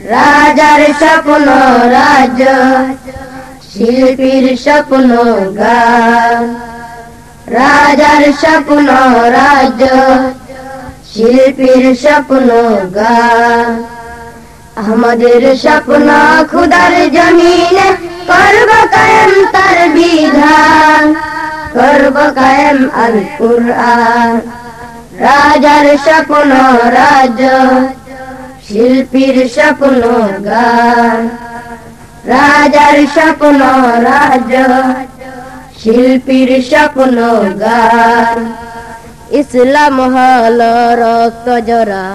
রাজার স্বপ্ন, রাজ, শিল্পীর স্বপ্ন, গান। রাজার স্বপ্ন, রাজ, শিল্পীর স্বপ্ন, গান। আমাদের স্বপ্ন খুদার জমিনে, করব কায়েম তার বিধান। করব কায়েম আল কুরআন রাজার স্বপ্ন, রাজ শিল্পীর স্বপ্ন গান, রাজার স্বপ্ন রাজ, শিল্পীর স্বপ্ন গান। ইসলাম হল রক্ত জরা,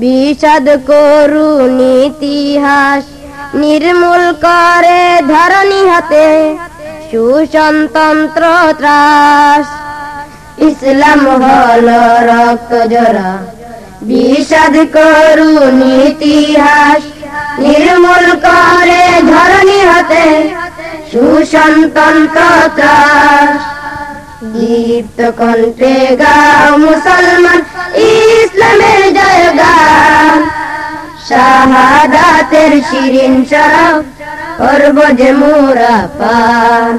বিষাদ করুন ইতিহাস, নির্মূল করে ধরণী হাতে সুসন্তন্ত্র ত্রাস। ইসলাম হল রক্ত জরা বিষাদ করুন ইতিহাস নির্মূল করে ধরণী হতে ত্রাস। দীপ্ত কণ্ঠে গাও মুসলমান ইসলামের জয় শাহাদাতের শিরিন শরাব করব যে মোরা পান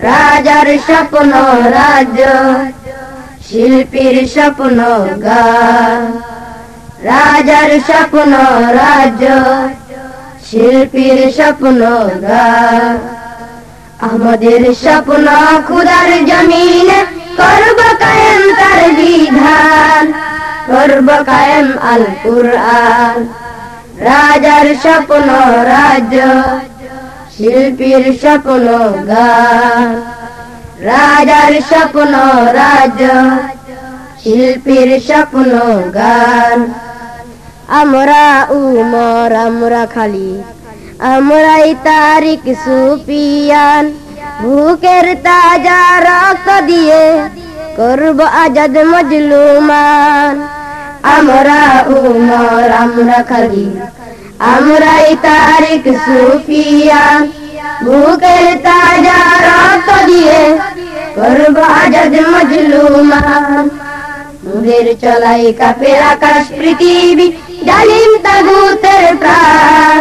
রাজার স্বপ্ন রাজ্য শিল্পীর স্বপ্ন গান, রাজার স্বপ্ন রাজ্য, শিল্পীর স্বপ্ন গান। আমাদের স্বপ্ন খুদার জমিন, করব কায়েম তার বিধান, করব কায়েম আল কুরআন। রাজার স্বপ্ন রাজ্য, শিল্পীর স্বপ্ন গান। রাজার স্বপ্ন রাজ্য শিল্পীর স্বপ্ন গান। আমরা উমর, আমরা খালি, আমরাই তারিক সুপিয়ান ভুকের তাজা রক্ত দিয়ে করব আজাদ মজলুমান। আমরা উমর, আমরা খালি, আমরাই তারিক সুপিয়ান ভুকের তাজা রক্ত দিয়ে মুদের চলাই কাপের আকাশ পৃথিবী, জালিম তাগুতের প্রাণ।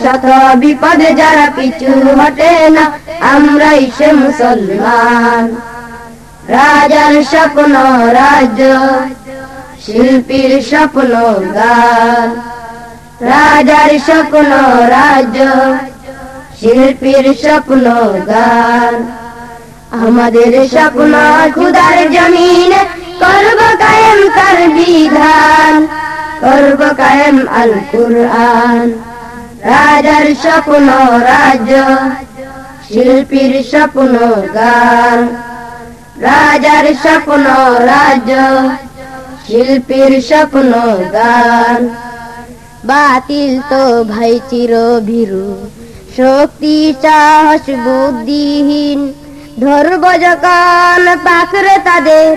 শত বিপদে যারা পিছু হটে না, আমরাই সে মুসলমান। রাজার স্বপ্ন রাজ্য, শিল্পীর স্বপ্ন গান। রাজার স্বপ্ন রাজ্য, শিল্পীর স্বপ্ন গান। আমাদের স্বপ্ন খুদার জমিন করব কায়েম তার বিধান, করব কায়েম আল কুরআন। রাজার স্বপ্ন রাজ্য, শিল্পীর স্বপ্ন গান। রাজার স্বপ্ন রাজ্য, শিল্পীর স্বপ্ন গান। বাতিল তো ভাই চির ভীরু শক্তি, সাহস, বুদ্ধিহীন। ধরব যখন পাখরে তাদের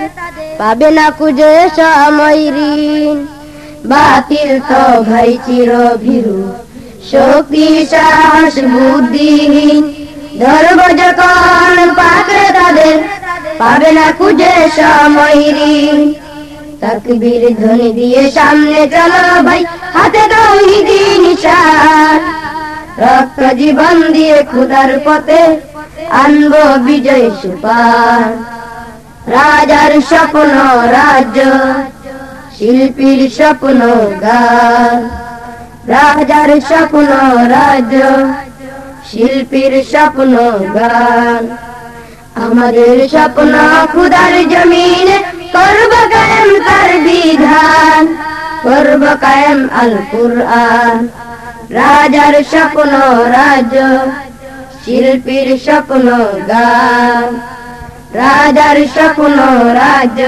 পাবে না কুজে সময় বাতিল তো ভাই চির ভীরু শক্তি সাহস বুদ্ধিহীন। ধরব যখন পাকড়ে তাদের পাবে না খুঁজে সময় ঋণ তাকবীর ধ্বনি দিয়ে সামনে চলো ভাই, হাতে তৌহিদি নিশান। রক্ত জীবন দিয়ে খুদার পথে আনব বিজয় সুপার। রাজার স্বপ্ন রাজ্য, শিল্পীর স্বপ্ন গান। রাজার স্বপ্ন রাজ্য, শিল্পীর স্বপ্ন গান। আমাদের স্বপ্ন খুদার জমিন, করব কায়েম তার বিধান। করব কায়েম আল কুরআন রাজার স্বপ্ন রাজ্য শিল্পীর স্বপ্ন গান, রাজার স্বপ্ন রাজ্য,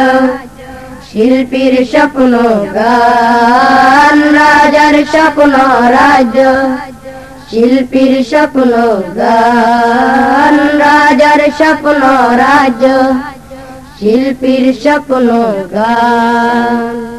শিল্পীর স্বপ্ন গান, রাজার স্বপ্ন রাজ্য, শিল্পীর স্বপ্ন গান, রাজার স্বপ্ন রাজ্য, শিল্পীর স্বপ্ন গান।